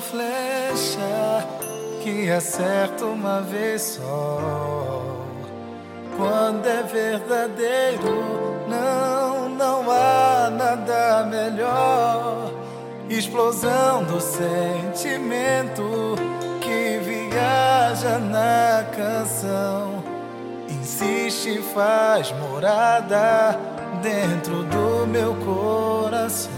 flecha que acerta uma vez só. Quando é verdadeiro, não, não há nada melhor. Explosão do sentimento que viaja na canção. Insiste, faz morada dentro do meu coração.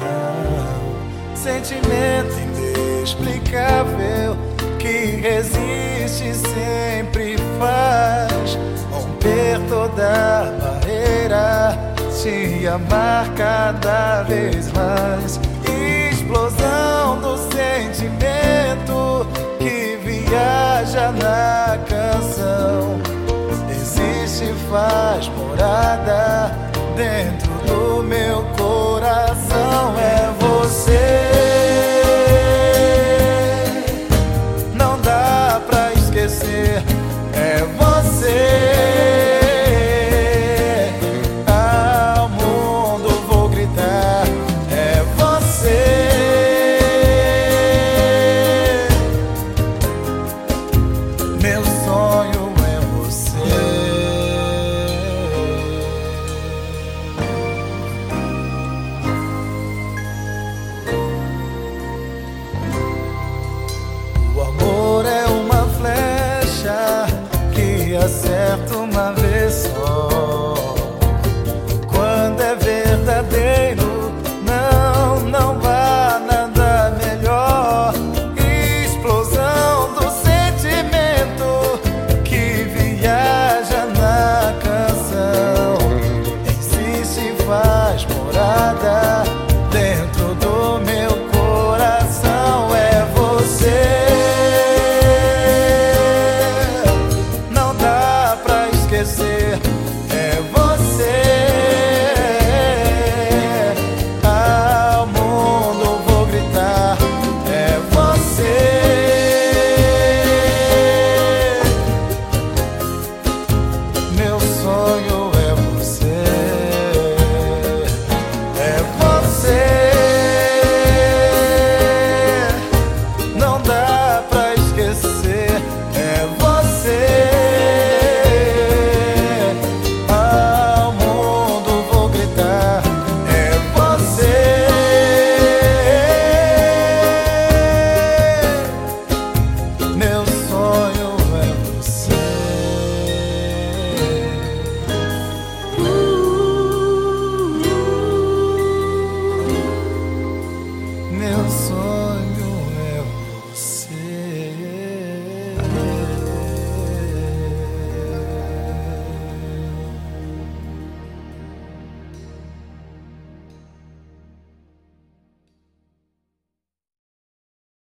Sentimento inexplicável que resiste sempre faz romper toda barreira, te amar cada vez mais. Explosão do sentimento faz morada